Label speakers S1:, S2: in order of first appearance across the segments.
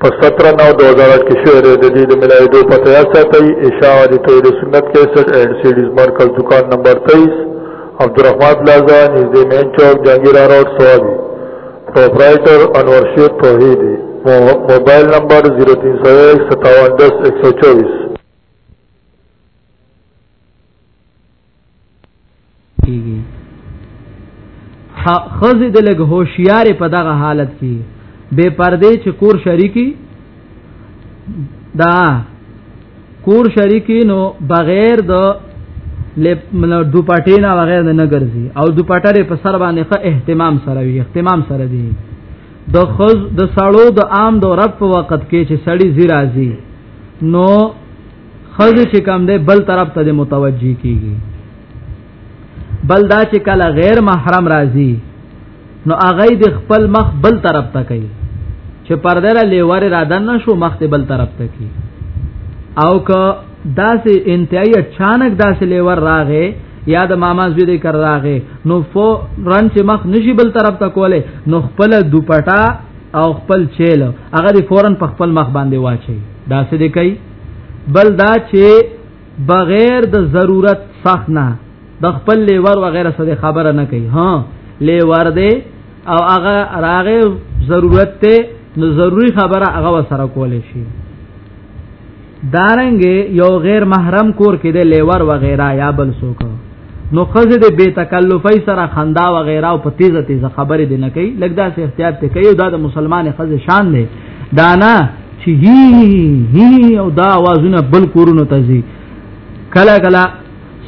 S1: په 17 نو 2008 کې شعر د دې د ملایدو پته یا ساتي اشاعه د توحید سنت 61 اینڈ سیډیز مرکز دکان نمبر 23 عبدالرحمن پلازا نږدې مین چوک جنگیرا روډ سوابي پرپرایټر انور شیر توحیدی موبایل نمبر 03015710124
S2: کیږي خزه د لګ هوشیار په دغه حالت کې بے پردې چې کور شریکی دا کور شریکی نو بغیر د دوپټې نه بغیر نه ګرځي او دوپټه په سر باندې ښه اهتمام سره وي اهتمام سره دی د خز د سړو د عام د رب په وخت کې چې سړی زیرازي نو خود چې کم دی بل طرف ته متوجي کیږي بل دا چې کله غیر محرم راځي نو هغه د خپل مخ بل طرف ته کوي چې پرده را لیور را دن شو مخ ته بل طرف ته کوي او که داسې انتهایی اچانک داسې لیور راغې یا د ماما زوی دې کر راغې نو فو رن چې مخ نشي بل طرف ته کوله نو خپل دوپټا او خپل چیل هغه فورن په خپل مخ باندې واچي داسې دې کوي بل دا چې بغیر د ضرورت صح نه د خپل لیور وغیرہ سره خبره نه کوي ها لیور دی او هغه راغه ضرورت ته نو ضروری خبره هغه وسره کول شي دارنګ یو غیر محرم کور کې د لیور وغیرہ یا بل څوک نو خزه د بے تکلفی سره خندا و غیره او په تیزه تیزه خبرې دی نه کوي لکه دا سه احتیاط ته کوي دا د مسلمان خزه شان دی دا نه چې هی هی او دا आवाजونه بل کورونو ته ځي کله کله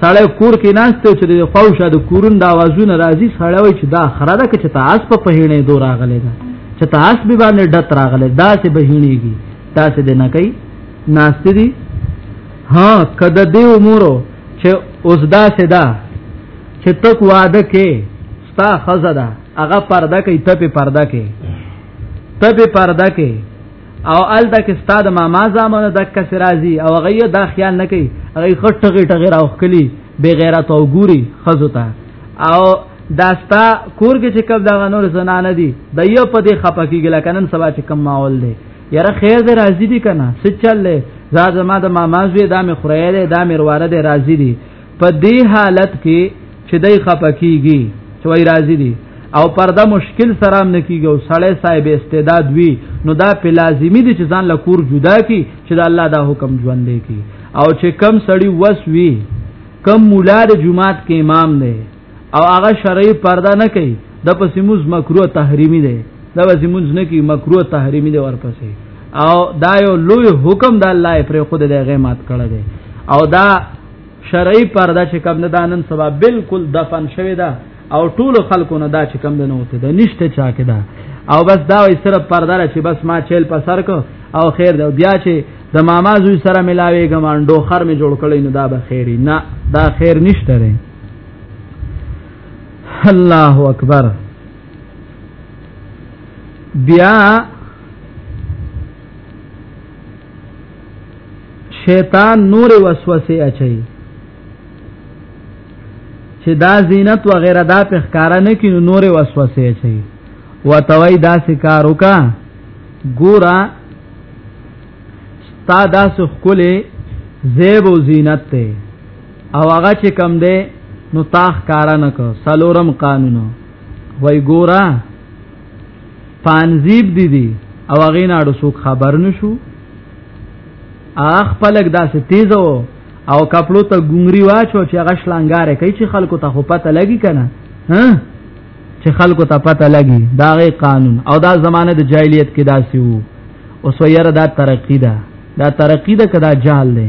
S2: سړی کور کې ناشته چې د فوشه د کورون د आवाजونه راځي سړی وای چې دا خره ده چې تاسو په پهینې دور راغلی دا چې تاسو به باندې ډت راغلی دا سه بهینېږي تاسو دې نه کوي ناشته دي ها کده دې عمره چې اوس دا سدا چې تک واده کې ستا خزه ده هغه پرده کې ته په پرده کې ته په پرده کې او ال د کې ستا د ماما زامن د کس راضي او غي دا خیال نه کوي هغه خټ غټ غټ غیر او خلی بے غیرت او ګوري خزو ته او داستا کور کې چې کب دا نور زنانه دي د یو په دې خپکیږي لکه نن سبا چې کم ماحول دی یاره خیر دې راضی دي کنه څه چل له زا زما د ماما زوی دا مې خورای دی دا مې ورواره دی راضی دي په دې حالت کې چې دای خپکیږي چې وای راضی دي او پرده مشکل سرام نه کیږي او سړی صاحب استعداد وي نو دا په لازمی دي چې ځان له کور جدا کی چې د الله دا حکم ژوند دی کی او چې کم سړی وس وي کم مولا د جمعات کې امام دی او هغه شرعي پرده نه کوي د پسې موز مکروه تحریمی دی د پسې موز نه کوي مکروه تحریمی دی ورپسې او دا یو لوی حکم د الله پر خود د غیمات کړه دی او دا شرعي پرده چې کوم نه دانن سبا بالکل دفن شوی دا او ټول خلکو نه دا چې کوم نه وته دا نشته چا کې دا او بس دا وي صرف پرده چې بس ما چیل په سر کو او خیر دا بیا چې د ماما زوی سره ملاوي ګمانډو خر می جوړ کړی نو دا به خیری نه دا خیر نشته الله اکبر بیا شیطان نور وسوسه اچي چې دا زینت و غیره دا په ښکارا نه کینو نور وسوسه اچي وتوي دا سکار وکا ګورا ستا دا سخ کوله زیب و زینت ته او هغه چې کم دی نو تاخ کار نه کو سلورم قانون وای ګورا پانزیب دي دي او هغه نه اړو څوک خبر نشو اخ پلک داسې تیز وو او کپلو ته ګنگری واچو چې هغه شلنګاره کوي چې خلکو ته خو پته لګي کنه ها چې خلکو ته پته لګي دا غي قانون او دا زمانه د جاهلیت کې داسې وو اوس یې را دا ترقی ده دا ترقی ده کدا جهل ده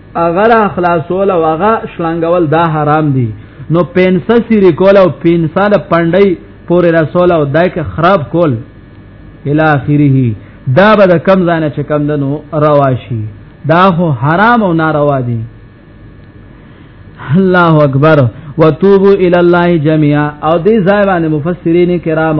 S2: اگر اخلاصول او هغه شلنګول دا حرام دي نو پنسه سری کول او پنسه د پندای پورې رسول او دای که خراب کول الی اخره دا به د کم ځانه چې کم دنو رواشي دا هو حرام او ناروا دي الله اکبر وتوبوا الى الله جميعا او دې ځای باندې مفسرین کرام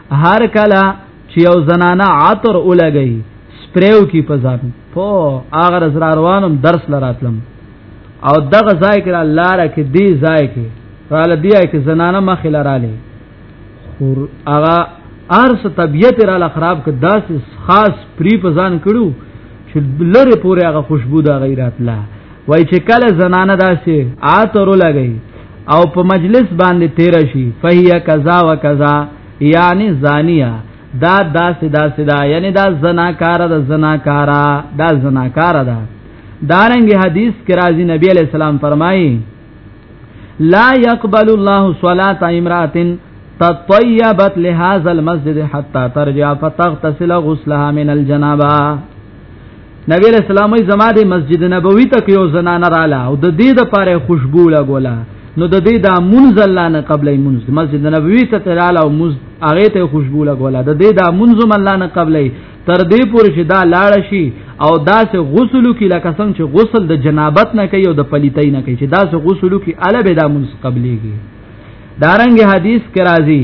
S2: هر کله چې یو زنانه عطر ولګي سپریو کی پزان په هغه زرا روانم درس لراتلم او دغه ځای کې الله را کې دی ځای کې رااله دی کې زنانه مخې لراله خور هغه ارس طبیعت را ل خراب ک داس خاص پری پزان کړو چې لره پورې هغه خوشبو دا غیرات لا وای چې کله زنانه داسې آترو لګي او په مجلس باندې تیر شي فهیا کذا و کذا یعنی زانیه دا داسې داسې دا یعنی دا زناکار دا زناکار دا زناکار دا دارنګ حدیث کې راځي نبی علی السلام فرمایي لا يقبل الله صلاه امراه تطيبت لهذا المسجد حتى ترجع فتغتسل غسلها من الجنابه نبی علیہ السلام زما د مسجد نبوي تک یو زنانه رااله او د دې د پاره خوشبو لا ګولا نو د دې دا منز الله نه قبلې منز مسجد نبوي ته تراله او مز هغه ته خوشبو لا ګولا د دې دا منز الله نه قبلې تر دې پورې چې دا لاړ شي او داسې غسل کی لکه څنګه چې غسل د جنابت نه کوي او د پلیتۍ نه کوي چې داسې غسل کی اله به دا منز قبلېږي دارنګ حدیث کې راځي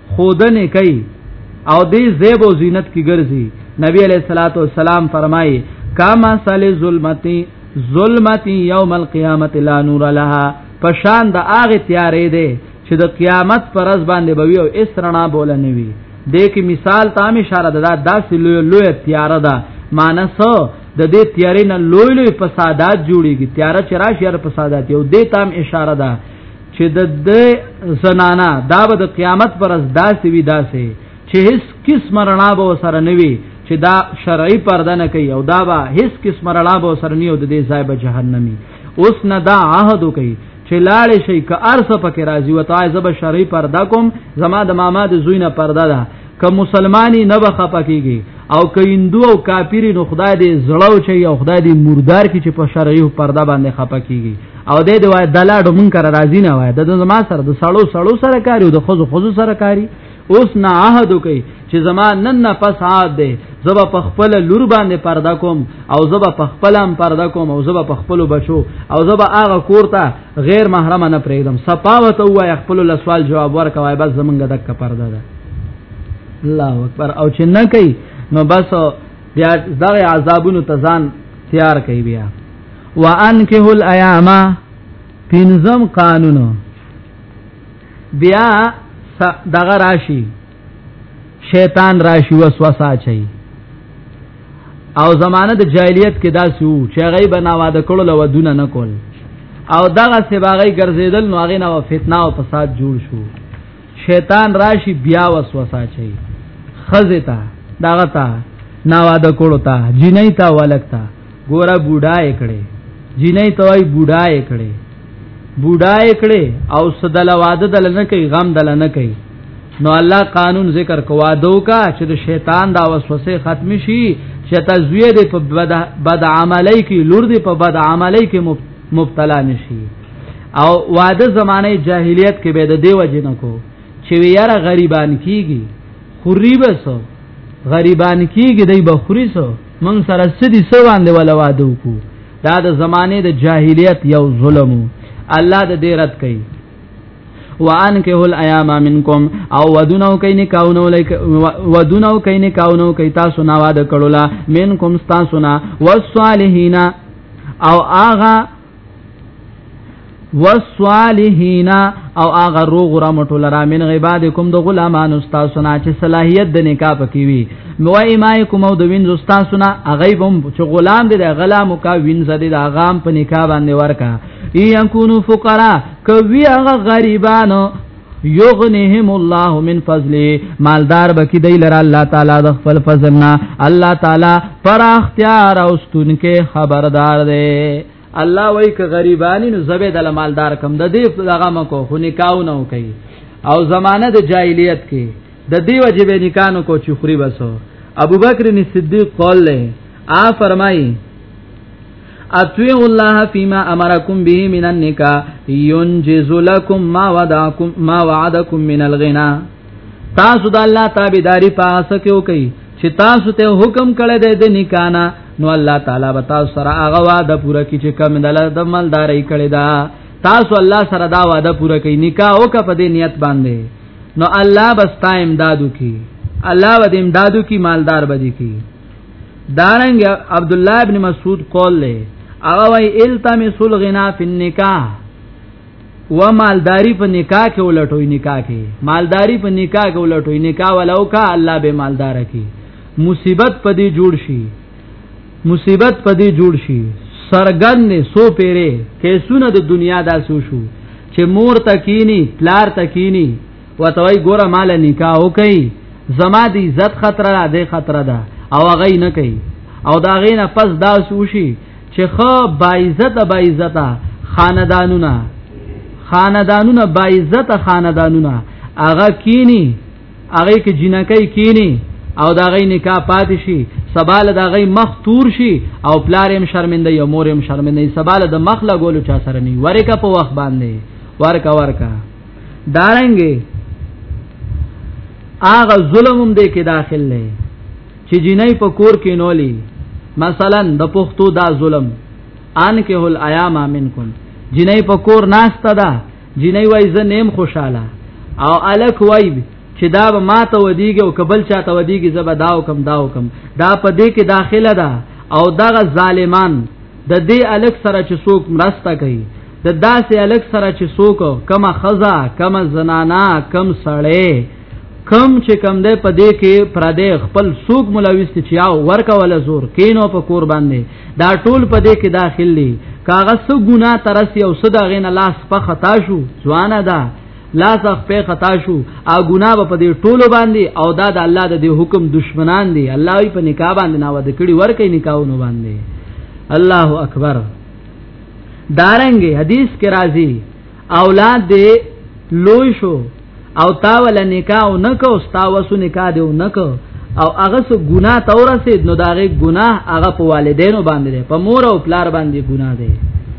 S2: خودنه کوي او دې زیب او زینت کې ګرځي نبی علیہ الصلوۃ والسلام فرمایي کما سال ظلمتی ظلمتی یوم القیامت لا نور لها پشان د اغه تیارې ده چې د قیامت پر ورځ باندې بوي او اس رڼا بوله نه وي د کې مثال تام اشاره ده داسې لوی لوی تیار ده مانس د دې تیارې نه لوی لوی فسادات جوړيږي تیار چې راشي هر فسادات یو دې تام اشاره ده چې د دې زنانا دا به د قیامت پر از داسې وي داسې چې هیڅ قسم رڼا به سره نه وي چې دا شرعي پرده نه کوي او دا به هیڅ قسم رڼا به سره نه او د دې ځای به جهنمي اوس نه دا عهد کوي چې لاړ شي که ارث پکې راځي وتا زب شرعي پرده کوم زما د ماما د زوینه پرده ده که مسلمانی نه بخپکیږي او که هندو او کافر نو خدای دې زړاو چي او خدای دې مردار کی چې په شرعي پرده باندې خپه کیږي او دې دې وای دلاډو منکر راضی نه وای د زما سره د سړو سړو سره کاری او د خزو خزو سره کاری اوس نه عهد کوي چې زما نن نه پس عاد دی زبا په خپل لور باندې پرده کوم او زبا په خپل هم پرده کوم او زبا په خپل بچو او زبا هغه کور ته غیر محرم نه پرېږدم صفاوت وای خپل له سوال جواب ورکوي بس زمونږ د دک پرده ده الله اکبر او چې نه کوي نو بس بیا دغه عذابونو تزان تیار کوي بیا وانکه الایام پنځم قانون بیا دغه راشي شیطان راشي وسوسه چي او زمانه د جاهلیت کې داسې وو چې هغه به ناواده کړو لو دونه نه کول او دغه سباغي ګرځیدل نو هغه نو فتنه او فساد جوړ شو شیطان راشي بیا وسوسه چي خزه تا دغه تا ناواده کړو تا جنې تا ولکتا ګورا بوډا یې کړي جینې توای بوډا یې کړي بوډا یې کړي او صدل واده دل نه کوي غم دل نه کوي نو الله قانون ذکر کوا دو کا چې د شیطان دا وسوسه ختم شي چې تزویه دې په بد, بد عملی کې لور دې په بد عملی کې مبتلا نشي او واده زمانه جاهلیت کې به د دیو جن کو چې ویاره غریبان کیږي خوري بس غریبان کیږي دای بخوري سو مونږ سره سدي سو باندې ولا وادو کو دا د زمانه د جاهلیت یو ظلم الله د دې رد کوي وانکه الایام منکم او ودونو کین کاونو لیک ودونو کین کاونو کی تاسو نه واده کړولا منکم تاسو نه والصالحین او آغا والصالحین او هغه روغ را مټول را من عبادکم د غلامانو استاد سنا چې صلاحیت د نکاح پکې وي نو ایمای کوم او د وینځ استاد سنا هغه بم چې غلام دې د غلام کا وینځ دې د غام په نکاح باندې ورکا ای ان کونو فقرا کوي هغه غریبانو یغنیهم الله من فضله مالدار بکی دی لره الله تعالی د خپل فضلنا الله تعالی پر اختیار او ستونکې خبردار دی الله وای ک غریبانی نو زبې د مالدار کم د دې دغه مکو خو نکاو نه کوي او زمانه د جاهلیت کې د دې وجه به نکانو کو چخري بسو ابوبکر صدیق قول له آ فرمایي اتوی الله فيما امركم به من النکاح ينجز لكم ما وعدكم ما وعدكم من الغنا تاسو د الله تابعداري پاسه کې وکي چې تاسو ته حکم کړی د نکانا نو الله تعالی به تاسو سره هغه وعده پوره کړي چې کم دل د مالداري کړی دا تاسو الله سره دا وعده پوره کړي نکاح وکړه په دې نیت باندې نو الله بس تا امدادو کی الله و دې امدادو کی مالدار بدی کی دارنګ عبد الله ابن مسعود قول له هغه وای التمس الغنا فی النکاح و مالداری په نکاح کې ولټوي نکاح کې مالداری په نکاح کې ولټوي نکاح ولو کا الله به مالدار کی مصیبت په دې جوړ شي مصیبت په دې جوړ شي سرګند سو پیره کیسونه د دنیا داسو شو چې مور تکینی پلار تکینی وتوي ګوره مال نکاح وکي زما دي عزت خطر را دي خطر ده او هغه نه کوي او دا غینه پس دا سوشي چې خو با عزت با عزت خاندانونه خاندانونه با عزت خاندانونه هغه کینی هغه کې جنکې کینی او دا غي نکاح پات شي سبال دا غي مخ تور شي او پلارم شرمنده یا مورم شرمنده سبال د مخ لا ګولو چا سره ني ورکه په وخت باندې ورکا ورکا دارنګي اغه ظلم هم دې کې داخل لې چې جنۍ په کور کې نولي مثلا د پښتو دا ظلم ان کې هل ایام منکم جنۍ په کور ناشته ده جنۍ وای زه نیم خوشاله او الک وای چې دا به ما ته ودیږي او کبل چا ته ودیږي زبا داو کم داو کم دا په دې کې داخله ده او دغه ظالمان د دې الک سره چې څوک مرسته کوي د داسې الک سره چې څوک کما خزا کما زنانا کم سړی کم چې کم ده په دې کې پر دې خپل سوق ملوث چې او ورکا ولا زور کینو په کور باندې دا ټول په دې کې داخلي کاغه سو ګنا ترسي او صدا غین لاس په خطا شو ځوانه ده لا سخ په خطا شو او ګنا په دې ټولو باندې او دا د الله د حکم دشمنان دي الله یې په نکاح باندې ناوه د کړي ور کوي نکاحونه باندې الله اکبر دارنګ حدیث کې راځي اولاد دې لوی شو او تا ول نکاح نه کو ستا وسو نکاح دې نه کو او هغه سو ګنا تورسید نو داغه ګنا هغه په والدینو باندې په مور او پلار باندې ګنا دی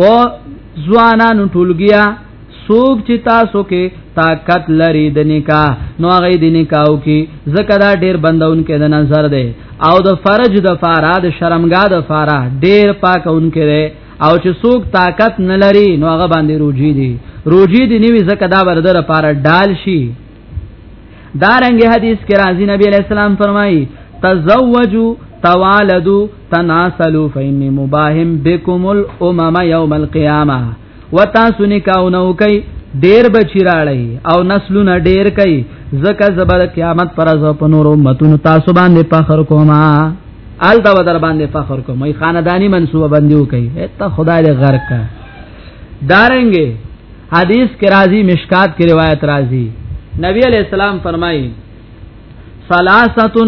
S2: و ځوانانو ټولګیا سوق چې تاسو کې طاقت لري د نکاح نو هغه د نکاحو کې زکه دا ډیر بندون کې د نظر دی او د فرج د فارا د شرمګا د فارا ډیر پاکون کې دی او چې څوک طاقت نه لري نو هغه باندې روجي دي روجي دي نیوي زکه دا بردر لپاره ډال شي دارنګ حدیث کې راځي نبی علیہ السلام فرمایي تزوجوا توالدوا تناسلوا فإني مباهم بكم الأمم يوم القيامة وتاسو نکاونه کوي ډیر بچی راړی او نسلونه ډیر کوي زکه زبر قیامت پر از په نور امتون تاسو باندې فخر کوما آل دا در باندې فخر کوم ای خاندانی منسوبه بندیو کوي ته خدای دې غرق دارنګي حدیث کې راځي مشکات کې روایت راځي نبی علیہ السلام فرمایي ثلاثه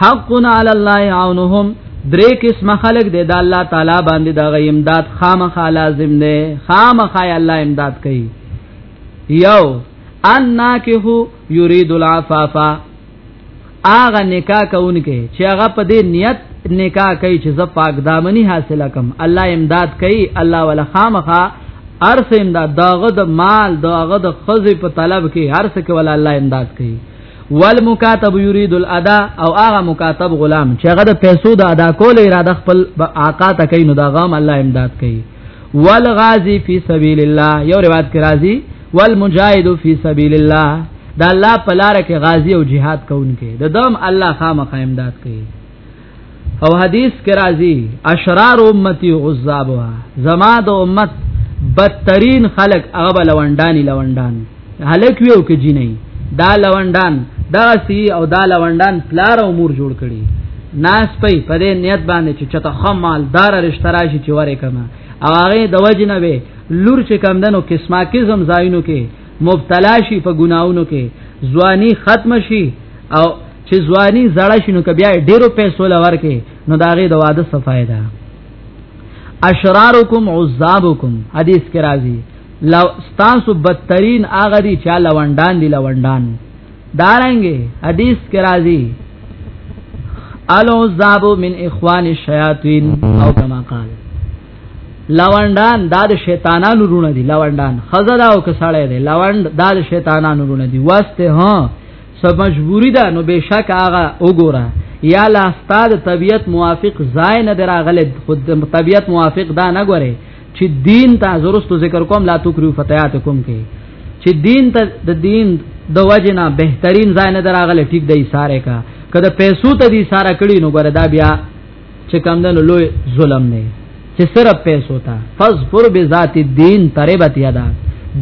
S2: حق علی الله عونهم درې قسم خلق دی دا الله تعالی باندې دا غي امداد خامخا لازم دی خامخا الله امداد کوي یو ان ناکه یرید العفافا هغه نکاح کوونکې چې هغه په دې نیت نکاح کوي چې زه پاک دامنی حاصله کم الله امداد کوي الله ولا خامخه ارس امداد داغه د مال داغه د خزې په طلب کې ارس کې ولا الله امداد کوي والمکاتب یرید الادا او هغه مکاتب غلام چې هغه د پیسو د ادا کول اراده خپل آقا ته کوي نو دا غام الله امداد کوي والغازی فی سبیل الله یو روایت کې راځي والمجاهد فی سبیل الله دا الله په لار کې غازی او jihad کوونکې د دوم الله خامخا امداد کوي او حدیث کې راځي اشرار امتی عذابها زما د امت بدترین خلق هغه لوندانی لوندان هلک ویو کې جنې دا لوندان دا سی او دا لوندان پلار او مور جوړ کړي ناس په پدې نیت باندې چې چته خمال دار رشتہ راشي چې وره کما او هغه د وجنه لور چې کم دنو قسمه قسم زاینو کې مبتلا شي په ګناونو کې ځواني ختم شي او چې ځواني زړه شنو ک بیا ډیرو پیسو لور کې نو داغه د واده څه فائدہ اشرارکم عذابکم حدیث کې راځي لو ستاسو بدترین هغه دي چې لوندان دي لوندان دارنګي حدیث کې راځي العذاب من اخوان الشیاطین او کما قال لوندان دا د شیطانانو رونه دي لوندان خزر او کسړې دي لوند دا د شیطانانو رونه دي واسطه ها سب مجبوری ده نو بشک هغه وګوره یا لا استاد طبیعت موافق زای نه دراغله خود طبیعت موافق دا نه ګوره چې دین ته زرستو ذکر کوم لا تکرو فتياتکم کې چې دین ته د دین د وجنا بهترین ځای نه دراغله ټیک دی ساره کا کله پیسو ته دی ساره کړی نو ګره دا بیا چې کم دنو لوی ظلم نه چې صرف پیسو ته فذكر بذات الدين تربت یدا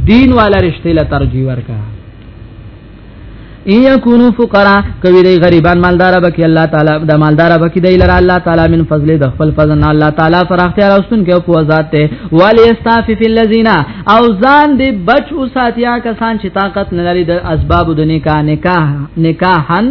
S2: دین والا رشتہ لا ترجیح ورکا ایا کونو فقرا کوي دی غریبان مالدار بکی الله تعالی د مالدار بکی دی لره الله تعالی من فضل د خپل فضل نه الله تعالی پر اختیار اوستون کې په ذات ته ولی استعفف الذین او ځان دی بچ او ساتیا کسان چې طاقت نه لري د اسباب د نکاح نکاح نکاحن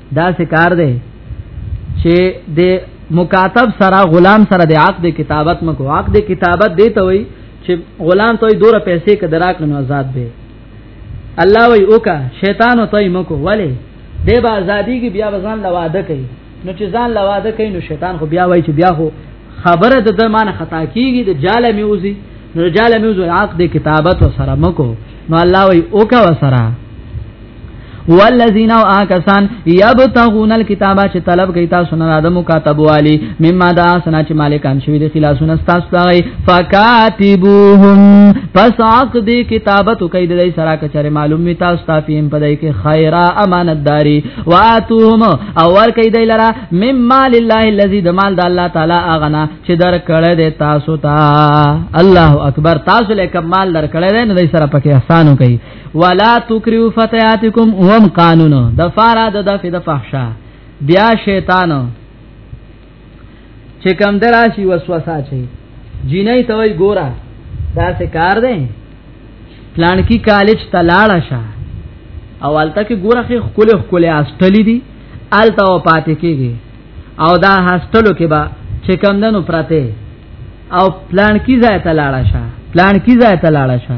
S2: دا سکار دی چې د مکاتب سره غلام سره د عقد کتابت مکو عقد کتابت دی ته وای چې غلام ته دوره پیسې کدراک نو آزاد دی الله وی اوکا شیطان او تای مکو ولی دی با ازادی کی بیا ځان لواده کوي نو چې ځان لواده کوي نو شیطان خو بیا وای چې بیا خو خبره د دمان خطا کیږي د جاله میوزي نو جاله میوزي عقد کتابت و سره مکو نو الله وی اوکا و سره والذین او آکسان یبتغون الكتاب چې طلب کوي تاسو نه د مکاتب والی مما دا سنا چې مالکان شوی د خلاصونه تاسو دغه فکاتبوهم پس حق دی کتابت کوي د دې سره کچره معلوم می تاسو تافیم پدای کې خیره امانتداری واتوهم اول کوي د لرا مما لله الذی د مال د الله تعالی اغنا چې در کړه د تاسو ته الله اکبر تاسو له کمال در کړه نه د سره پکې احسانو کوي ولا تکریو فتیاتکم وم قانون د فارا د دفع د فحشا بیا شیطان چې کم دراشي وسوسه چي جینې ته وای ګورا دا څه کار دی پلان کی کالج ته لاړه شه او الته کې ګوره خې خپل خپل هاستلې دي الته او پاتې کېږي او دا هاستلو کې با چې کم دنو پراته او پلان کی ځای ته لاړه شه پلان کی ځای ته لاړه شه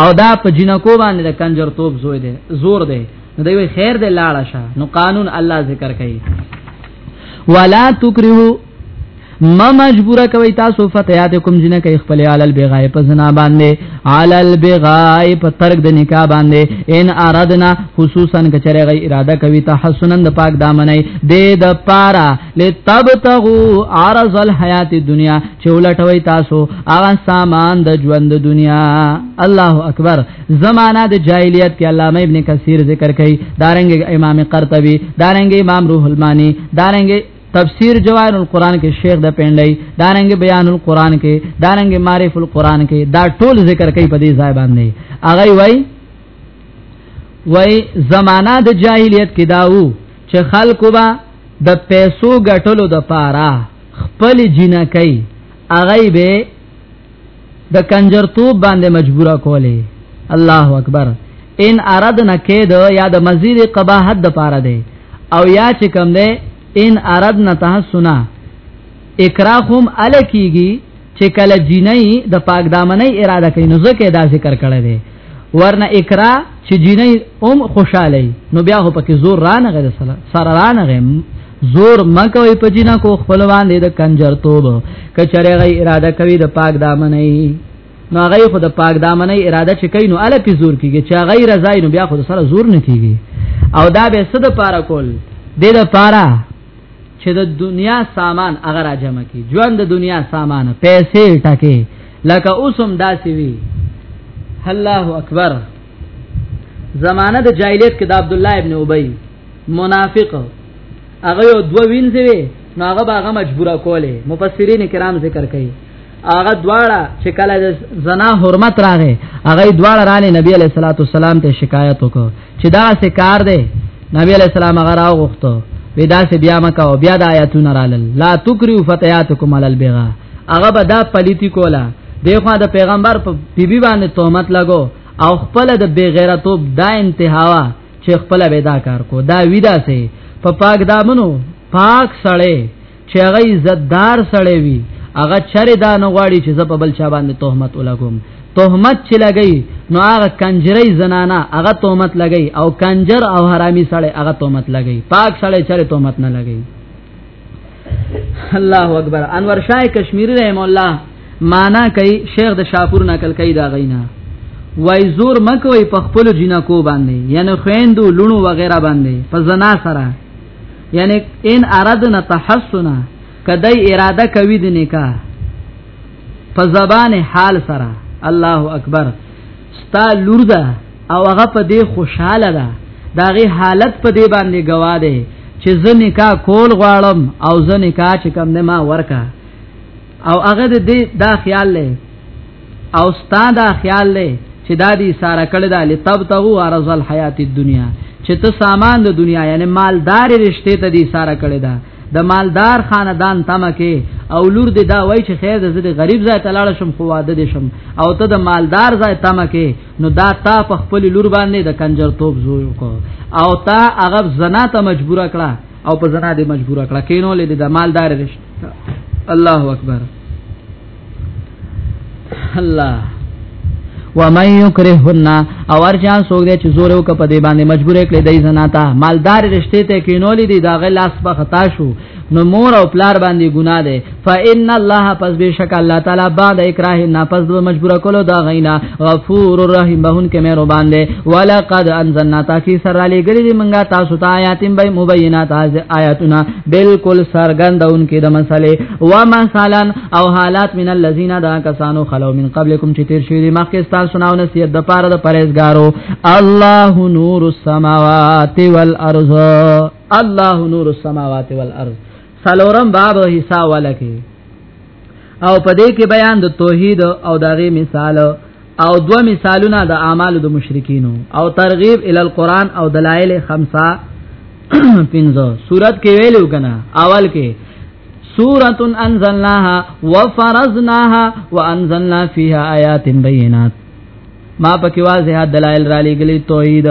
S2: او دا په جنکو باندې د کنجر توپ زوی دی زور دی نو دوی خیر دی لاړه شه نو قانون الله ذکر کوي ولا تکرهو ما مجبور کوي تاسو فتيات کوم جن کوي خپل علل بغای په زنا باندې علل بغای په ترک د نکاح باندې ان ارادنا خصوصا کچره غي اراده کوي تحسنن د پاک دامنې د د پارا لتبتغو عرض الحیات الدنیا چې ولټوي تاسو هغه سامان د ژوند دنیا الله اکبر زمانہ د جاهلیت کې علامه ابن کثیر ذکر کوي دارنګ امام قرطبي دارنګ امام روح المانی دارنګ تفسیر جواهر القرآن کې شیخ د پندای دارنګ بیان القرآن کې دارنګ معرف القرآن کې دا ټول ذکر کوي په دې ځای باندې اغه وای وای زمانہ د جاهلیت کې داو چې خلکو با د پیسو ګټلو د پاره خپل جنکای اغه به د کنجرتوب باندې مجبوره کولې الله اکبر ان اردنا کید یا د مزید قباحت د پاره دی او یا چې کوم دی ان اردنا تحسنا اکراه هم ال کیږي چې کله جینۍ د پاک دامنۍ اراده کوي نو ځکه دا ذکر کړی دی ورنه اکراه چې جینۍ هم خوشاله نو بیا هو پکې زور رانه غره سره سره رانه غم زور مکوې په جینا کو خپل باندې د کنجر توب کچره غي اراده کوي د پاک دامنۍ نو هغه خو د پاک دامنې اراده چې کین نو ال په زور کیږي چې غیر زاین بیا خو سره زور نه کیږي او دا به صد پارا کول د لپاره چې د دنیا سامان هغه را جمع کی ژوند د دنیا سامان پیسې ټکه لکه اوسم داسې وی الله اکبر زمانه د جاهلیت کې د عبد الله ابن ابي منافق هغه یو دوه وینځي نو هغه باغه مجبوره کوله مفسرین کرام ذکر کوي هغه دواړه چې کله د زنا حرمت راغې هغه دواړه رانه نبی علیہ الصلوۃ والسلام ته شکایت وکړ چې دا څه کار دی نبی علیہ السلام هغه راغوښته ودا سه بیا مکه او بیا د آیاتونه رالل لا تکریو فتیاتکم علی البغا هغه به دا پلیتی کولا دغه د پیغمبر په بیبي باندې تهمت لګو او خپل د بی غیرتوب دا انتهاوا چې خپل به دا کار کو دا ویدا سه په پاک دامنو پاک سړې چې هغه عزتدار سړی وي هغه چرې دا نه غواړي چې زه په بل چا باندې تهمت ولګوم تهمت چې لګي نو هغه کنجري زنانه هغه تهمت لګي او کنجر او حرامي سړی هغه تهمت لګي پاک سړی چرې تهمت نه لګي الله اکبر انور شاه کشمیری رحم الله معنا کوي شیخ د شاپور نقل کوي دا غینا وای زور مکوي په خپل جنکو باندې یعنی خويندو لونو وغیرہ باندې په زنا سره یعنی ان اردنا تحسنا کدی اراده کوي د نکاح په زبان حال سره الله اکبر ستا لور ده او هغه په دې خوشاله ده داغه حالت په دې باندې گواه ده چې زه نکاح کول غواړم او زه نکاح چې کوم نه ما ورکا او هغه دې دا خیال لې او ستا دا خیال لې چې دا دې ساره کړی دا لتبتغو ارز الحیات الدنیا چې ته سامان د دنیا یعنی مالدار رشته ته دې ساره کړی دا د مالدار خاندان تمه کې او لور دې دا وای چې خیر دې دې غریب ځای ته لاړ شم خو واده دې شم او ته د مالدار ځای تمه کې نو دا تا په خپل لور باندې د کنجر توپ زوی کو او تا هغه زنا ته مجبور کړه او په زنا دې مجبور کړه کینو لې د مالدار رشته الله اکبر الله ومن یکرهن او ارجا سوګ دې چې زور وک په دې باندې مجبور کړي دای زناتا مالدار رشته ته کینولې دي دا غل لاس په خطا شو نو مور او پلار باندې ګناه ده فإن الله پس بشک الله تعالی بعد اکراه نه پس دو مجبور کولو دا غینا غفور الرحیم بهون کې مې رو باندې ولقد انزلنا تاکي سره لګلې دي منګه تاسو ته آیاتین به مبینات آیاتنا بالکل سرګند اونکي د مسلې و مثلا او حالات من الذين دا کسانو خلو من قبلكم چې تیر شوی مخکې تاسو نه نصیحت د پاره د پرهیزګارو الله نور السماوات والارض الله نور السماوات والارض سلورم باب حصہ ولکه او په دې کې بیان د توحید او دغه مثال او دو مثالونه د اعمال د مشرکین او ترغیب ال القران او دلایل خمسه پنځه صورت کې ویلو کنه اول کې سورة انزلناها وفرزناها وانزلنا فيها آيات بينات ما پکې واضح دلائل را لګلې توحید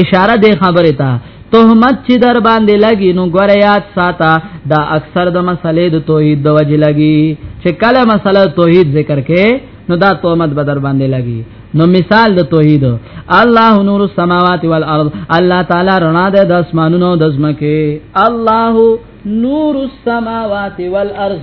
S2: اشاره دی خبره ته تهمت چې در باندې لګي نو ګوره یاد ساته دا اکثر د مسلې د توحید د وجه لګي چې کله مسله توحید ذکر کې نو دا تهمت به در باندې لګي نو مثال د توحید الله نور السماوات والارض الله تعالی رڼا ده د اسمانونو د زمکه الله نور السماوات والارض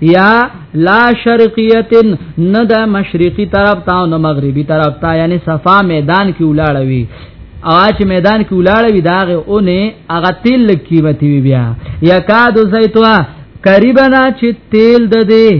S2: یا لا شرقیت نه د مشرقي طرف تا او نه مغربي طرف تا یعنی صفا میدان کې ولاړ وي اواز میدان کې ولاړ وي داغه اونې هغه تیل قیمتي وي بیا یکاد زیتوا قریبنا چې تیل د دې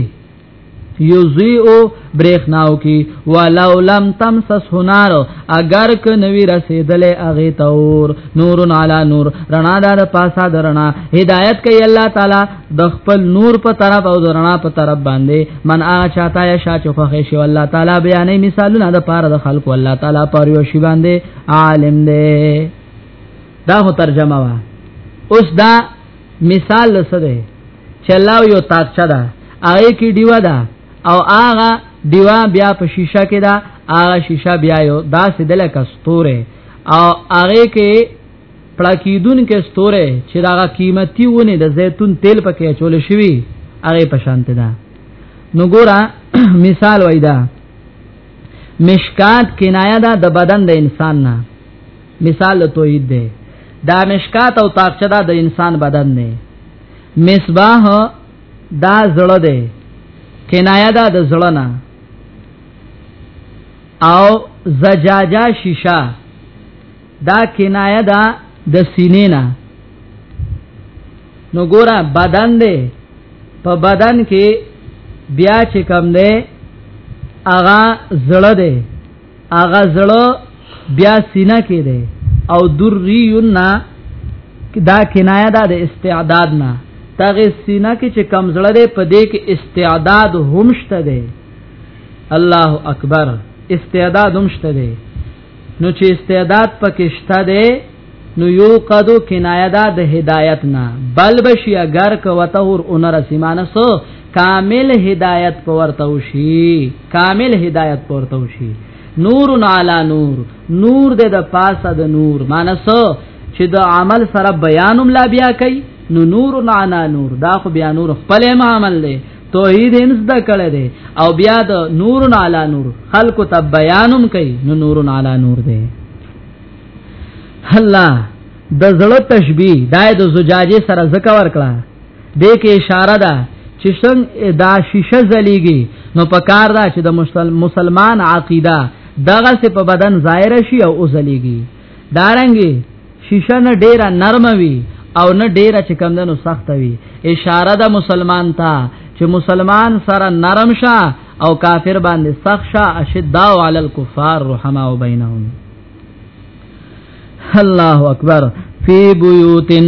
S2: یوزیو برېخناو کی ولو لم تمسس هنار اگر ک نوی رسیدلې اغه تور نورن علی نور رڼا دار پاسا درنا هدایت کوي الله تعالی د خپل نور په طرف او درنا په طرف باندې من آ چاته یا شا چوخه شی الله تعالی بیانې مثالونه د پاره د خلق الله تعالی پر یو شی باندې عالم دی دا هو ترجمه وا اوس دا مثال لسره چې الله یو تاکچا ده هغه کې دیوا ده او هغه دیوا بیا په شیشه کې ده هغه شیشه بیا یو داسې دلکه ستوره او هغه کې پړکیدون کې ستوره چې دا قیمتي ونه د زیتون تیل پکې چول شوی هغه په شانت ده نو ګورا مثال وایدا مشکات کنایه ده د بدن د انسان نه مثال توحید ده دا مشکات او تاقچه ده د انسان بدن نه مصباح دا زړه ده کنایه ده د زړه نه او زجاجه شیشه دا کنایه دا د سینې نه نو ګوره بدن دی په بدن کې بیا چې کم دی اغا زړه دی اغا زړه بیا سینه کې دی او دریونا دا کنایه دا د استعداد نه تاغه سینه کې چې کم زړه دی په دې کې استعداد هم شته دی الله اکبر استعداد هم شته دی نو چې استعداد پکې شته دی نو یو قدو کنایه ده د هدایت نه بل بشي اگر که وته ور اونر سیمانه سو کامل هدایت په ورته وشي کامل هدایت په ورته وشي نور علی نور نور د د پاسه د نور مانس چې د عمل سره بیانم لا بیا کوي نو نور علی نور دا خو بیا نور خپل عمل دی توحید انس د کړه دی او بیا د نور علی نور خلق ته بیانم کوي نو نور علی نور دی الله د زړه تشبیه دای د زجاجه سره زکه ور کړه د کې اشاره ده چې څنګه دا شیشه زلیږي نو په کار دا چې د مسلمان عقیده دغه سه په بدن ظاهر شي او زلیږي دارنګي شیشه نه ډیره نرم وي او نه ډیره چې کم دنو سخت وي اشاره ده مسلمان ته چې مسلمان سره نرم شه او کافر باندې سخت شه اشداء علی الكفار رحماء بینهم الله اکبر فی بیوتن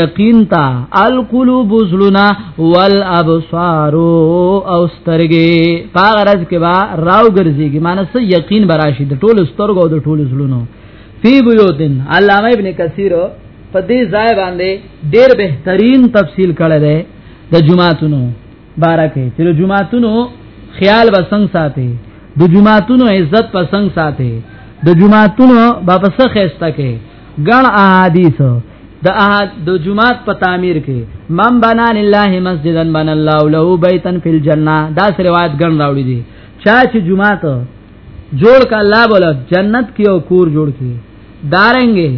S2: یقین تا القلوب زلنا والابصار او سترګې پاغرز کې با راو ګرځيږي معنی سه یقین براشي د ټولو سترګو او د ټولو زلونو فی بیوتن علامه ابن کثیر په دې ځای باندې ډېر بهترین تفصیل کړی دی د جمعاتونو بارکه چې د جمعاتونو خیال به څنګه ساتي د جمعاتونو عزت په څنګه ساتي د جمعاتونو بابا څخه خسته کې ګڼ احادیث د احد د جمعات په تعمیر کې من بنا لله مسجدن بنا الله له بیتن فی الجنه دا روایت ګڼ راوړي دي چا چې جمعات جوړ ک الله بول جنت کې او کور جوړ کې دارنګې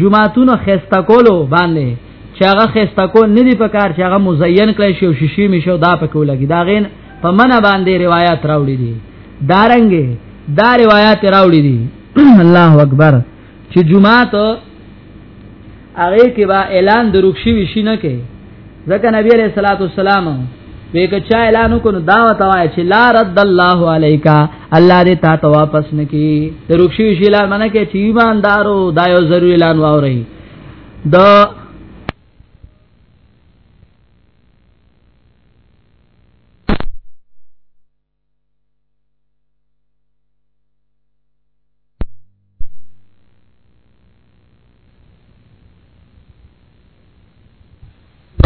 S2: جمعاتونو خستا کولو باندې چې هغه خستا کول نه دی په کار چې هغه مزین کړي شي او شیشې میشو دا په کوله کې دا غین په منه باندې روایت راوړي دي دارنګې دا روایت راوړي دي الله اکبر چې جمعات هغه کې با اعلان دروک شي وشي نه کې ځکه نبی عليه الصلاه والسلام وېک چا اعلان کو نو دعوت وای چې لا رد الله علیکا الله دې تا ته واپس نکي دروک شي وشي اعلان منه کې چې ایماندارو دا یو ضروري اعلان واوري د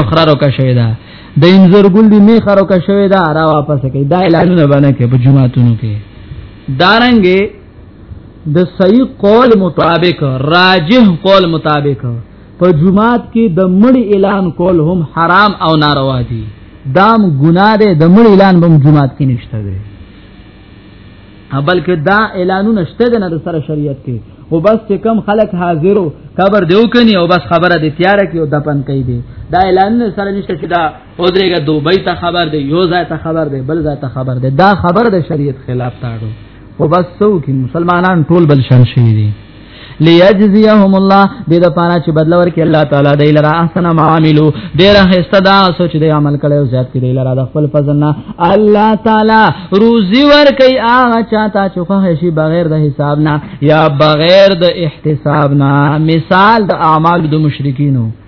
S2: اخرا روکا شوی دا د انزر ګل دی می خرو کا شوی دا را واپس کی دا اعلانونه باندې کې په جمعاتونو کې دارنګې د صحیح قول مطابق راجح قول مطابق په جمعات کې د مړي اعلان کول هم حرام او ناروا دي دام ګناه ده د مړي اعلان هم جمعات کې نشته دی بلکې دا اعلانونه شته د نر سره شریعت کې او بس چې کم خلک حاضرو خبر دیو کني او بس خبره دې تیار کې او دپن کوي دي دا اعلان سره نشته چې دا اودريګه دوبۍ ته خبر دی یو ځای ته خبر دی بل ځای ته خبر دی دا خبر د شریعت خلاف تاړو خو بس سو کې مسلمانان ټول بل شان شي دي ليجزيهم الله دې د پاره چې بدل ورکړي الله تعالی دې لرا احسن ما عملو ډېر خسته دا سوچ دې عمل کړي او زیات کړي لرا د خپل فضل نه الله تعالی روزي ورکړي هغه چاته چې خو شي بغیر د حساب نه یا بغیر د احتساب نه مثال د اعمال د مشرکینو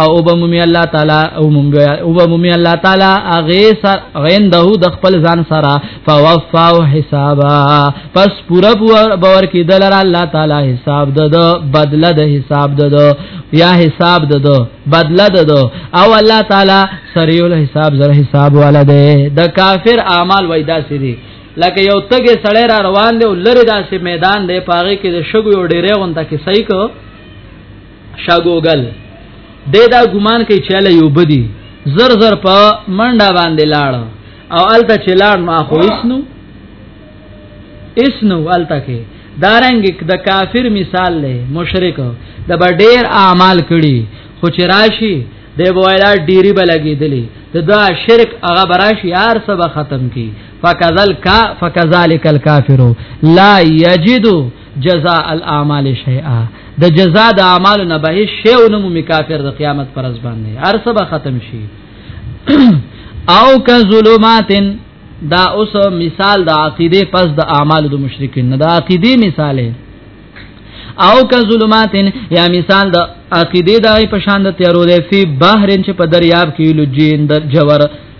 S2: او وبمومي الله تعالی او وبمومي الله تعالی اغه سر غنده د خپل ځان سره فوفاو حسابا پس پورا باور کې دلر الله تعالی حساب د بدله د حساب د یا حساب د بدله د او الله تعالی سریع الحساب زر حساب والا ده د کافر اعمال وېدا سری لکه یو تګه سړی را روان دی او لری داسې میدان دی پاره کې د شګو ډیره غونډه کې صحیح کو شاګوګل د دا ګمان کوي چې له یو بدی زر زر په منډه باندې لاړ او الته چې لاړ نو اخو اسنو اسنو الته کې دارنګ د کافر مثال لې مشرک د ډېر اعمال کړي خو چې راشي د بوایلا ډيري بلګي دلی د دا شرک هغه براشي هر سبا ختم کی فکذل کا فکذالک الکافرو لا یجدو جزاء الاعمال شیئا د جزاء د اعمال نه به شی او نمو کافر د قیامت پر ځ باندې هر څه به ختم شي او ک ظلماتن دا اوس مثال د عقیده پس د اعمال د مشرکین نه د عقیده مثال او ک ظلماتن یا مثال د عقیده د پشان د تیارو دی فی بحرن چې په دریاب کې لجین د جوور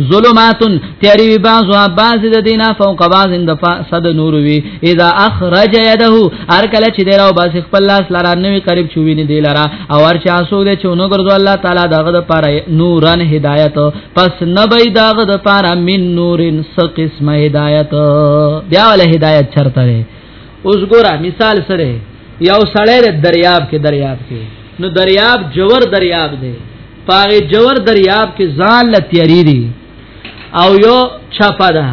S2: ظلماتن تیری وی بازو باز د دینه فوق باز د صد نور وی اذا اخرج يده هر کله چې دراو باز خپل لاس لاره نوې قریب چوي نه دی لاره او هر چا سو دې چونو ګرځو الله تعالی دغه د پاره نورن هدایت پس نبی دغه د پاره من نورن س قسمه هدایت بیا ول هدایت چرته دی اوس ګوره مثال سره یو سړی دریاب کې دریاب کې نو دریاب جوور دریاب دی پاره جوور دریاب کې ځان لتیری دی او یو چپا ده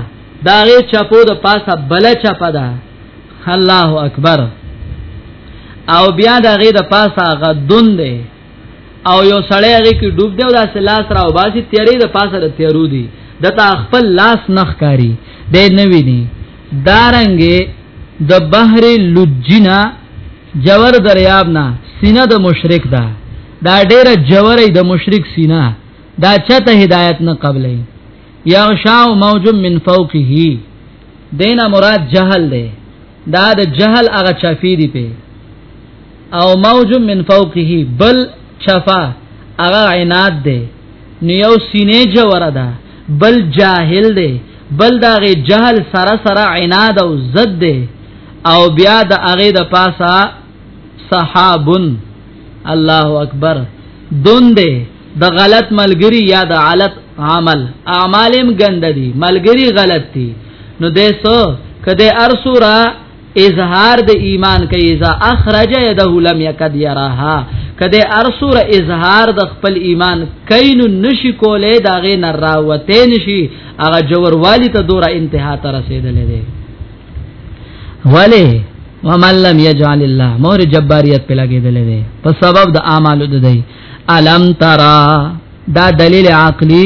S2: داغه چپو د پاسه بل چپا ده الله اکبر او بیا داغه د پاسه غدون دی او یو سړی هغه کې ډوب دی او د لاس را وباسي تیری د پاسه د تیرو دی دته خپل لاس نخ کاری دی نوی دی دارنګه د بحر لجنا جوور دریاب نه سینه د مشرک ده دا ډیره جوورې د مشرک سینه دا چته هدایت نه قبلې یغشاو موج من فوقه دینا مراد جهل ده دا د جهل هغه چفی دی په او موج من فوقه بل چفا هغه عناد ده نو یو سینې جوړه ده بل جاهل دی بل داغه جهل سره سره عناد او زد دی او بیا د هغه د پاسا صحابن الله اکبر دون دی د غلط ملګری یا د غلط عمل اعمالم ګند دي ملګری غلط دي نو دیسو کده ارسورا اظهار د ایمان کوي اذا اخرج يده لم يكد يراها کده ارسور اظهار د خپل ایمان کین نشي کولې داغه نه راوته نشي هغه جوور والی ته دوره انتها ته رسیدلې ده ولی ومن لم يجعل الله مور جباریت په لګیدلې ده په سبب د اعمالو د دی الم ترا دا دلیل عقلی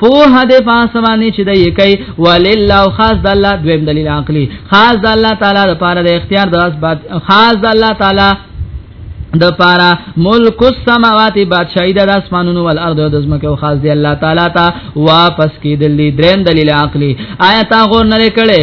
S2: پوه دې پاسوانه چې دای کوي ولله خاص د الله دویم دلیل عقلی خاص د الله تعالی لپاره د اختیار د اسباب خاص د الله تعالی د پارا ملک السماوات بادشاہی د اسمانونو ول ارض د زمکه او خاص دی الله تعالی ته واپس کیدلی دریم دلیل عقلی آیت غور نه کړي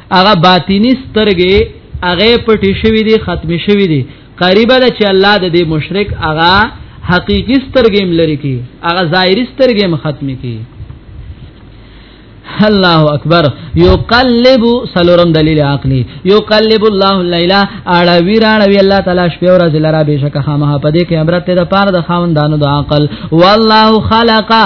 S2: هغه باطینی سترګې هغه پټې شوې دي ختم شوې دي قریبه ده چې الله د دې مشرک هغه حقيقي سترګې لري کی هغه ظاهري سترګې ختم کی الله اکبر یقلب سلورم دلیل عقلی یقلب الله الليل اړوی راړوی الله تعالی شپه او ورځ لرا بشک خامه په دې کې عبرت ده پاره د خاوندانو د عقل والله خلقا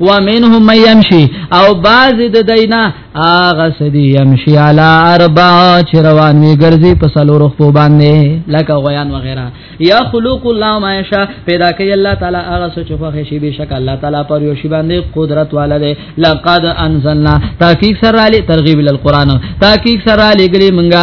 S2: ومنهم من يمشي او بعض د دینا اغه سدي يمشي على اربع چروان وی ګرځي په سلور خو باندې لکه غيان وغيرها يخلق الله ما يشاء پیدا کوي الله تعالی اغه سوچ خو شي بشک الله تعالی پر یو شی باندې قدرت والا دی لقد انزلنا تحقیق سره علی ترغیب القران تحقیق سره علی ګلی منګه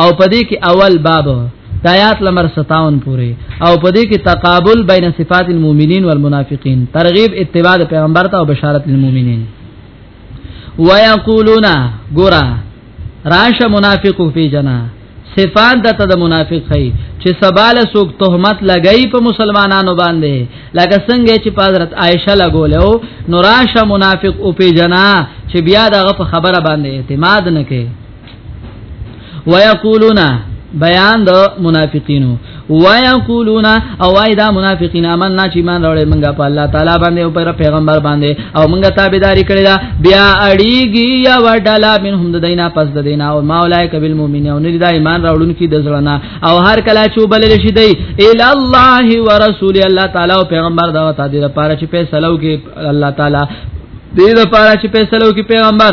S2: او پدې کې اول باب دایات لمر 57 پورې او پدې کې تقابل بین صفات المؤمنین والمنافقین ترغیب اتباع پیغمبر ته او بشارت للمؤمنین ويقولون ګورا راش منافق فی جنا صفات د ته د منافق خي چې سباله سوک تهمت لګئی په مسلمانانو باندې لکه څنګه چې حضرت عائشه لګولیو نو راشه منافق او پی جنا چې بیا دغه په خبره باندې اعتماد نه کوي ويقولون بیان د منافقینو ويقولون او واي دا منافقین امننا چې مان راوړې مونږه په الله تعالی باندې او پر پیغمبر باندې او مونږه تابعداري کړې دا بیا اړیږي یا وډلا منهم د دینا پس د دینا او مولای کبل مؤمنین او نه دا ایمان راوړونکي د ځړنا او هر کله چې بلل شي دی ال الله ورسول الله تعالی او پیغمبر دا وتا دي لپاره چې فیصلو کې الله تعالی دې لپاره چې فیصلو کې پیغمبر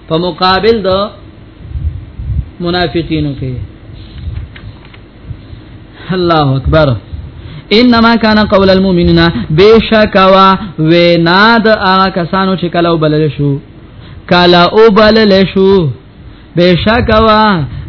S2: په مقابل د منافقینو کې الله اکبر انما کان قول المؤمنین بشکوا وینا د هغه کسانو چې کله وبلل شو کله وبلل شو بشکوا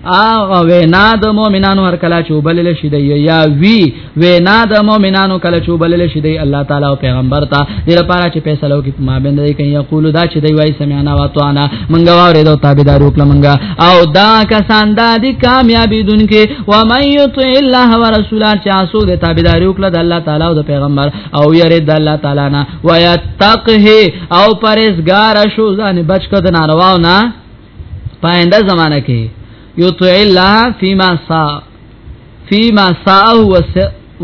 S2: هغه وینا د مؤمنانو هر کله چې وبلل شي دی یا وی وینا د مؤمنانو کله چې بلل شي دی الله تعالی او پیغمبر ته د لپاره چې فیصلو کې ما بند دی کوي یقول دا چې دی وای سمعنا واتوانا منګه واره دا تابعدار وکړه منګه او دا کسان دا دي کامیابی دن کې و من یطع الله ورسوله چې اسو د تابعدار وکړه د الله تعالی او د پیغمبر او یری د الله تعالی نه و یتقه او پرهیزګار شو ځان بچ کړه د نارواو نه پاینده زمانہ کې یطع الله فيما صا فيما ساءه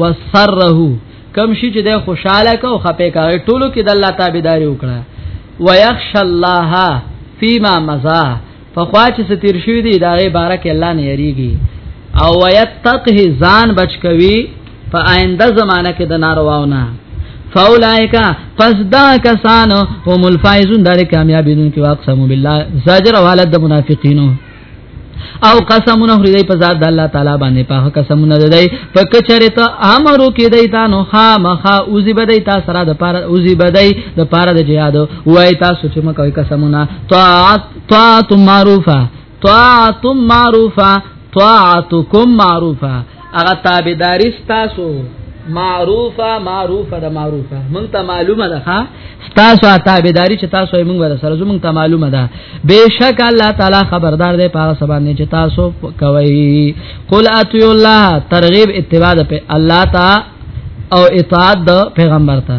S2: وسره کم شي چې د خوشاله کو خپې کاوي ټولو کې د الله تابعداري وکړه ويخش الله فيما مزا فخوا چې ستیر شوی دی دا غي بارک الله نه یریږي او ويتقه ځان بچ کوي په آینده زمانہ کې د نارواونه فاولائکا پس دا کسانو هم الفائزون دار کامیابی دن کی واقسمو بالله زجر والد منافقینو او قسمونه خوري دی په ذات د الله تعالی باندې په قسمونه دی په کچره ته امرو کې دی تا نو خامخا اوزی بدای تا سره د پاره اوزی بدای د پاره د جهاد وای تاسو چې مکوې قسمونه طاعت طاعت معروفه طاعت معروفه طاعتکم معروفه هغه تابعداري تاسو معروفه معروفه د معروفه مونږ ته معلومه ده ها تاسو تابعداري چې تاسو یې مونږ ور سره زمونږ ته معلومه ده بهشک الله تعالی خبردار دی په سبا نه چې تاسو کوي قل اتي الله ترغیب اتباع په الله تا او اطاعت د پیغمبر ته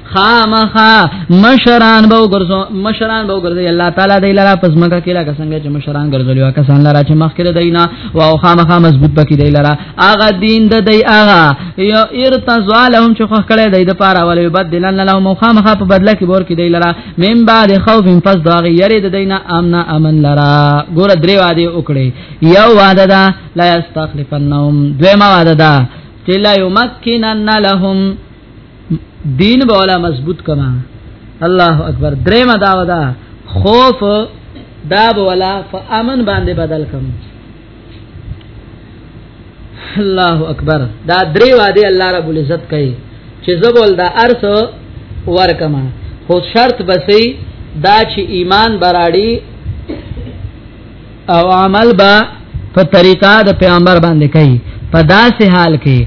S2: خامخا مشران به وګرځو مشران به وګرځي الله تعالی د لاره پس مګه کې لکه څنګه چې مشران ګرځولي وکه سن لاره چې مخکې دینا او خامخا مضبوط پکې دی لاره اغه دین د دی اغه یو ارتضوا لهم چې خو کړه دی د پاره ولې بدلن لهم خامخا په بدله کې ور کې دی لاره من بعد خوف پس داغه یری د دینا امن امن لاره ګور درې واده وکړي یو واده دا لا استخلفنهم دویما واده دا چې لا یمکنن لهم دین به ولا مضبوط کما الله اکبر درې ما دا ودا خوف دا به ولا فامن باندې بدل کم الله اکبر دا درې وادي الله رب العزت کوي چې زبول دا ارث ورکما خو شرط بسې دا چې ایمان براړي او عمل با په طریقه د پیغمبر باندې کوي په داسې حال کې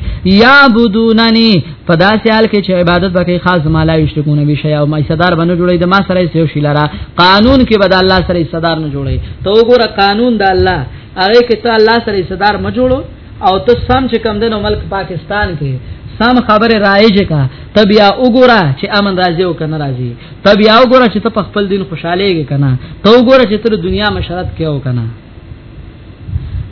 S2: یا بدوننی په داسې حال کې چې عبادت بکې خاص مالا یشتکونه به شیا او مې صدر باندې جوړې د ما سره یو شی لرا قانون کې بد الله سره صدر نه جوړې ته وګوره قانون د الله هغه کې ته الله سره صدر ما جوړو او ته سم چې کم دنو ملک پاکستان کې سم خبره رایج کا تب یا وګوره چې امن راځي او کنه راځي ته بیا وګوره چې ته په خپل دین خوشاله یې کنه ته وګوره چې ته دنیا مشرت کې او کنه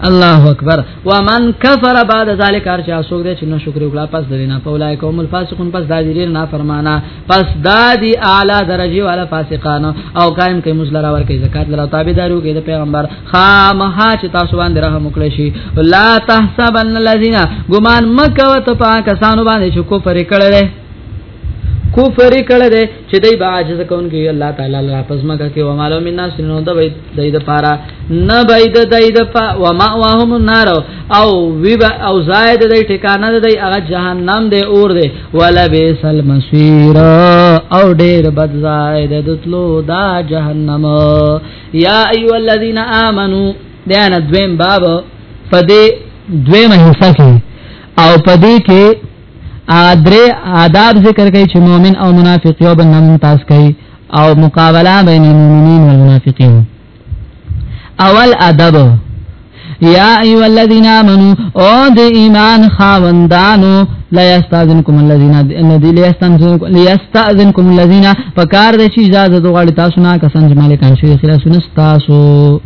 S2: الله اکبر ومن کفر بعد ذلك ارجا سوګ دې چې نو شکر وکړه پس دلینا پولای کوم الفاسقون پس دادی نه فرمانا پس دادی اعلی درجه والا فاسقان او قائم کې مزل را ور کوي زکات لرا تابعدارو کې د پیغمبر خامها چې تاسو باندې رحم وکړي شي لا تحسبن الذين ګمان مکه وت پاکستان باندې چې کو پرې کړل کفر کړه دې چې دای با عاجز کون کې الله تعالی الله پزما کا کې و مالو من ناس نو د بيد دای د پارا نه بيد دای د پا و ما واهم النار او وی با او زائد دای ټکانه دای هغه جهنم دې اور دې ولا بیسل مسیر او ډېر بد زائد دتلو دا جهنم یا ایو الذین آمنو دیا نه دویم باب پدې دویم حصہ کې او پدې کې درې آداب ذکر کوي چې مؤمن او منافق یو بل نه ممتاز کوي او مقابله بین المؤمنین والمنافقین اول ادب یا ایو الذین آمنو او د ایمان خاوندانو لا یستاذنکم الذین الذی لیستاذنکم لیستاذنکم الذین فکار د چی اجازه غواړي تاسو نه کسان چې مالکان شي خلاصونه تاسو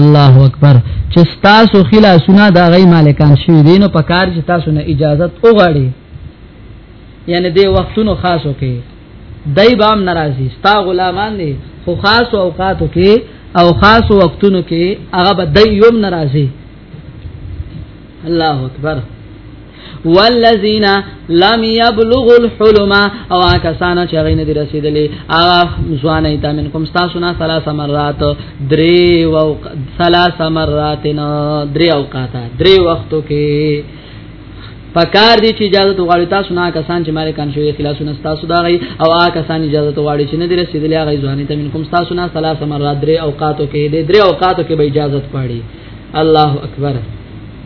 S2: الله اکبر چې تاسو خلاصونه دا غي مالکان شوی دین په کار چې تاسو نه اجازه وغواړي یعنی د وختونو خاصو کې دای بام ناراضي ستا غلامان دي خو خاص اوقاتو کې او خاص وختونو کې هغه به دای یوم ناراضي الله اکبر والذین لم یبلغوا الحلم او کسان چې غین دي رسیدلې هغه ځوانه ایت من کوم تاسو نه ثلاثه مرات درې او ثلاثه مرات نه درې اوقات درې وختو کې پکار دي چې اجازه غواړي تاسو نه کسان چې مال کان شوی خلاصونه تاسو دا غي او آ کسان اجازه غواړي چې نه دي رسیدلې هغه ځواني ته منکم تاسو نه ثلاثه مرات درې اوقاتو کې درې اوقاتو کې به اجازه غواړي الله اکبر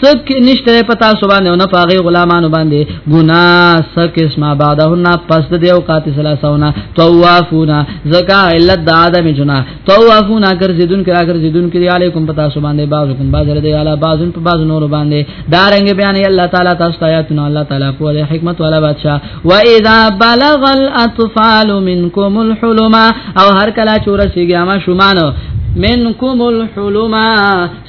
S2: سک نشته پتا سو باندې او نه پاغه غلامانو باندې ګنا سک اسما بعدهن پس د دیو قات سلاسونه طوافونا زکا علت د ادم جنا طوافونا ګرځیدون کرا ګرځیدون کړي علیکم پتا سو باندې بعضکم بازر دی علا بعضن په بعض نور باندې دارنګ بیان الله تعالی تاسو ته آیاتونه الله تعالی په دې حکمت والا بادشاہ و اذا بلغ الاطفال منکم الحلم او هر کلا چور سیګه ما شومان منکم الحلم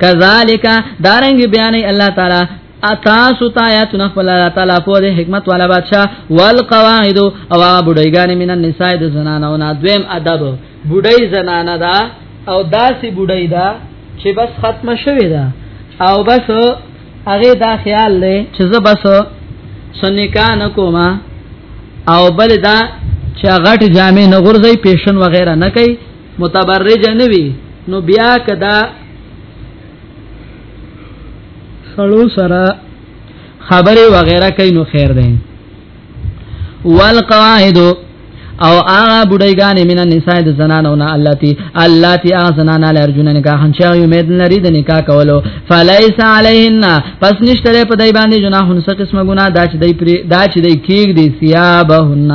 S2: کذالک دارنګ بیان الله تعالی اتاسو تا آیاتونه خپل الله تعالی په دې حکمت والا بادشاہ والقواعد او بډایګان من النساء د زنانو نه دویم ادب بډای زنانه دا او داسې بډای دا چې بس ختمه شوه دا او بس هغه دا خیال لې چې زه بس سنکا نکوما او بل دا چې غټ جامې نه غورځي پیشن وغیرہ نه کوي متبرج نه وي نو بیا کدا سړو سره خبره وغیرہ کوي نو خیر دی والقواعد او هغه بډایګانې من النساء د زنانو نه اللاتی اللاتی هغه زنان له ارجن نکاح چې امید لري د نکاح کولو فلیس علیهن پس نشته په دای باندې جناح څه قسمه ګنا دا چې دای پری دا چې دای کېګ دي ثيابهن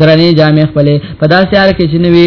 S2: درنې جامې خپلې په داسې حال کې چې نوې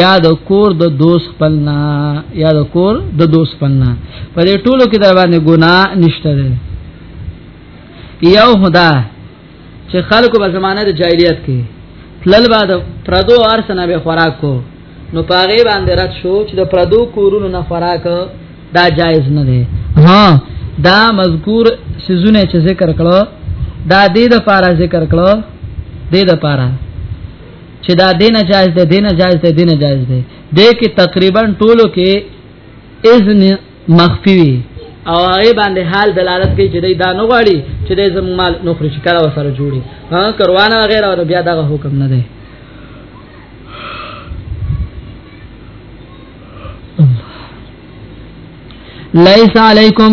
S2: یا د کور د دوست خپلنا یا د کور د دوست خپلنا په دې ټولو کې در باندې ګناه نشته ده یو خدا چې خلکو په زمانه د جاهلیت کې تلل با د پردو ارسنه به خوراک کو نو پاره باندې رات شو چې د پردو کورونو نه خوراک دا جایز نه دی ها دا مذکور سيزونه چې ذکر کړو دا دې د پاره ذکر کړو دې د پاره چې دا دینه جایز ده دینه جایز ده دینه جایز ده د کې تقریبا ټولو کې اذن مخفي وي او هغه باندې حال دلالت کوي چې دا نه غواړي چې د زمو مال نو خرج کړه وسره جوړي ها کروانه غیر او بیا دغه حکم نه ده لیس علیکم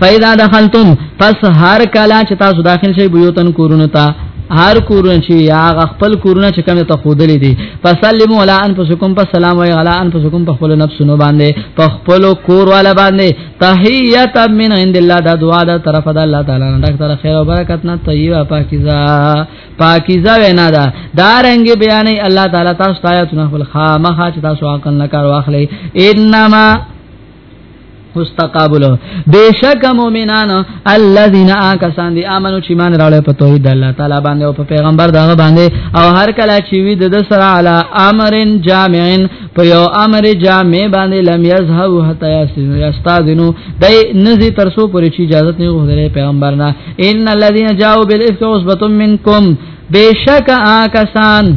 S2: فاذا دخلتم پس هر کلا چې تاسو داخل شئ بيوتن کورونو ته هر کورونه چې هغه خپل کورونه چې کوم ته خودلې دي فسلموا علی انفسکم پس سلام وی علی انفسکم په خپل نفسونو باندې په خپل کور والا باندې تحیت من عند الله دا دعا ده طرف ده الله تعالی نه ډاکټر خیر او برکت نه طیبه پاکیزه پاکیزه وینا ده دارنګ بیان الله تعالی تاسو ته آیاتونه خپل خامخا چې تاسو عقل نه کار واخلئ انما مستقابل بیشک مؤمنان الذين اكسان دي امنو چې مان راړې په توحید الله تعالی باندې او په پیغمبر دغه باندې او هر کله چې وي د سره علی امرن جامعن په یو امر جامع باندې لم يذهبوا حتى يستاذنوا دای نزي ترسو پرې چې اجازه نه غوښتل پیغمبر نه ان الذين جاءوا بالافك عصبه منكم بیشک آکسان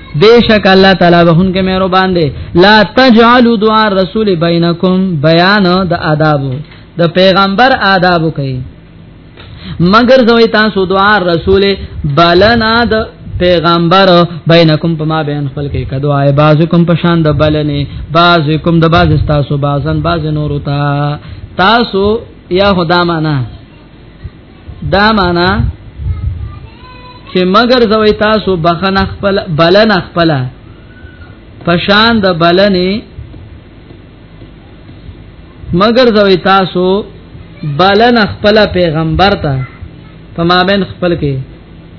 S2: بیشک الله تعالی به هونکه مهربان دی لا تجعلوا دعاء الرسول بینکم بیان د آدابو د پیغمبر آدابو کوي مگر زوی تاسو دعا رسول بلنا د پیغمبر بینکم پما بین خپل کې کدو آئے بازکم پشان د بلنی بازکم د باز تاسو بازن باز نور تا تاسو یا خدا معنا دا معنا چې مگر زوی تاسو بخنه خپل بلن خپل پشان د بلنې مگر زوی تاسو بلن خپل پیغمبر ته په مابین خپل کې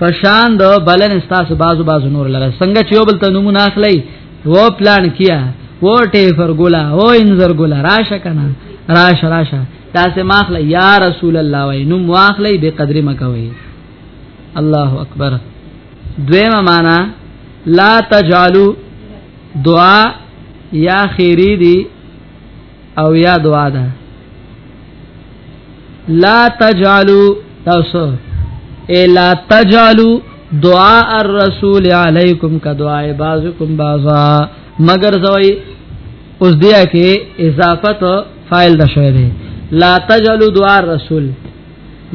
S2: پشان د بلن استاس بازو بازو نور لره څنګه چې یو بل ته نمونه اخلي و پلان کیا و ټیفر ګولا و انزر ګولا راشه کنه راشه راشه تاسو ماخله یا رسول الله وای نو واخلې به قدر مکوي الله اکبر دویمه معنا لا تجعلوا دعا یا خیری دی او یا دعا ده لا تجعلو تاسو الا تجعلو دعاء الرسول علیکم کا دعاء بعضکم بعضا مگر زوی اوس دیا کې اضافت فاعل د شوی دی لا تجلو دعا رسول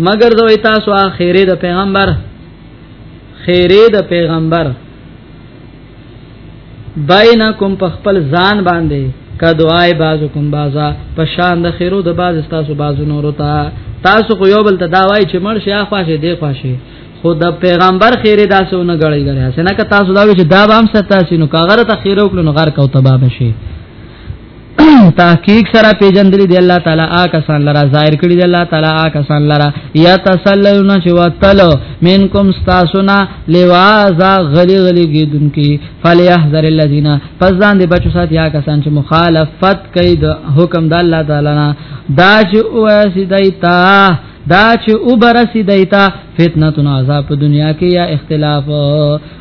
S2: مگر دوی تاسو اخیره د پیغمبر خیره د پیغمبر بینکم په خپل ځان باندې کدوای بازو کوم بازا په شان د خیرو د باز تاسو بازو نور تا تاسو خو یو بل ته دا وای چې مړ شي اخواشه دی خواشه خو د پیغمبر خیره داسو نه غړی غړی حسنه که تاسو دا وی چې دا به هم ستا سينو کاغره ته خیره وکړو نو غر کو تباب شي تحقیق سره پیجندل دی الله تعالی آ کسان لرا ظاهر کړی دی الله تعالی آ کسان لرا یا تسللون چې وتلو منکم استاسنا لوازا غلی غلی گیدن کی فلیحذر الذین فزان دی بچو سات یا کسان چې مخالفت کوي د حکم د الله تعالی نه دا چې او سیدایتا دا چې او برسیدایتا فتنه عذاب په دنیا کې یا اختلاف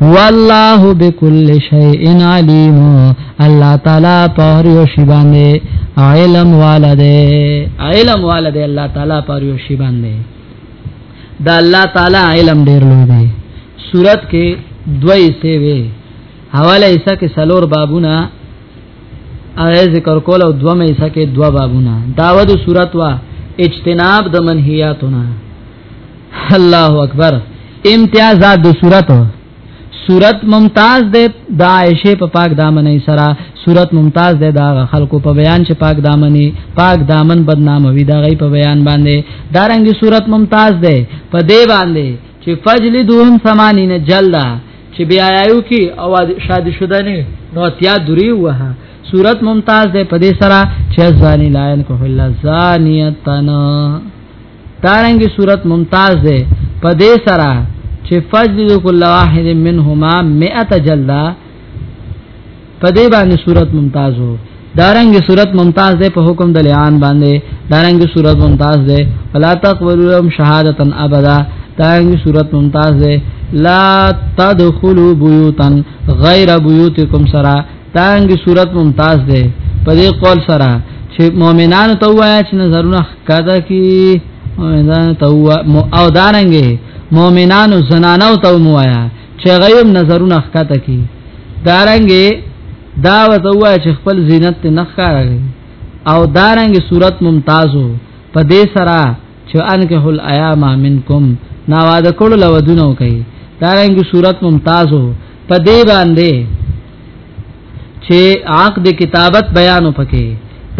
S2: والله بكل شيء عليم الله تعالی په هر یو شی باندې علم والده علم والده الله تعالی په هر یو شی باندې دا الله تعالی علم ډیر لوی دی صورت کې دوی سی وی حواله ایسا کې سلور بابونه اغه ذکر کول او دومه ایسا کې دوا بابونه داوود صورت وا اجتناب د منهیاتونه الله اکبر امتیازات د صورت صورت ممتاز ده د عائشه په پاک دامنې سره صورت ممتاز ده د خلکو په بیان چې پاک دامنې پاک دامن بدنام وي دا غي په بیان باندې دارنګي صورت ممتاز ده په دی باندې چې فجل دوهم 80 جلدا چې بیا یو کې او شادي شوه نه نو اتیا دوری وه صورت ممتاز ده په دې سره چې ځاني لاین کو الله ځانیتنا دارنګي صورت ممتاز ده په دې سره چې فجلد کل واحد منهما 100 جلدا په دې باندې صورت ممتاز وو دارنګ صورت ممتاز ده په حکم د لعان باندې دارنګ صورت ممتاز ده ولا تقبلهم شهادتا ابدا دارنګ صورت ممتاز ده لا تدخلوا بيوتا غير بيوتكم سرا دارنګ صورت ممتاز ده په دې قول سره چې مؤمنانو ته وایا چې نظرونه کدا کی دا تو او دارنګه مؤمنانو زنانو ته موایا چې غیم نظرونه ښکته کی دارنګه دا وته وای چې خپل زینت ته نخکارږي او دارنګه صورت ممتازو په دې سره چې انکه الایام منکم نا واده کول لودونو کوي دارنګه صورت ممتازو په دې باندې چې عاق د کتابت بیان پکې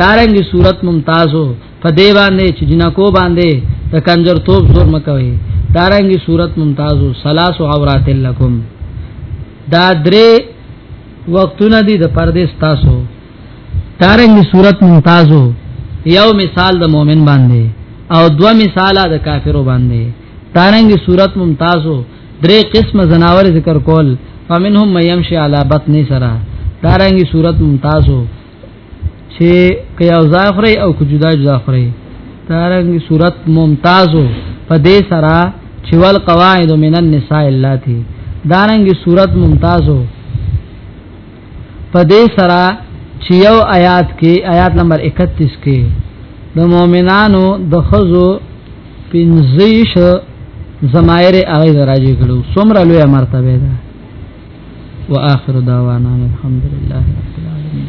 S2: دارنګي صورت ممتازو په دی باندې چې جنکو باندې د کنجر توپ زور مکوي دارنګي صورت ممتازو سلاس او عورات لکم دا درې وختونه دي د پردیس تاسو دارنګي صورت ممتازو یو مثال د مؤمن باندې او دو مثاله د کافرو باندې دارنګي صورت ممتازو درې قسم زناور ذکر کول فمنهم من يمشي على بطن سرا دارنګي صورت ممتازو چې کیا ځاخري او کو جدا جدا خري دارنګي صورت ممتازو په دې سرا چې ول قواعد من النساء اللاتي دارنګي صورت ممتازو په دې سره چې یو آیات کې آیات نمبر 31 کې د مؤمنانو د خزو پنځیش زمایر هغه راځي کړو څومره لوی مرتبه ده واخر دعوانا الحمدلله رب العالمین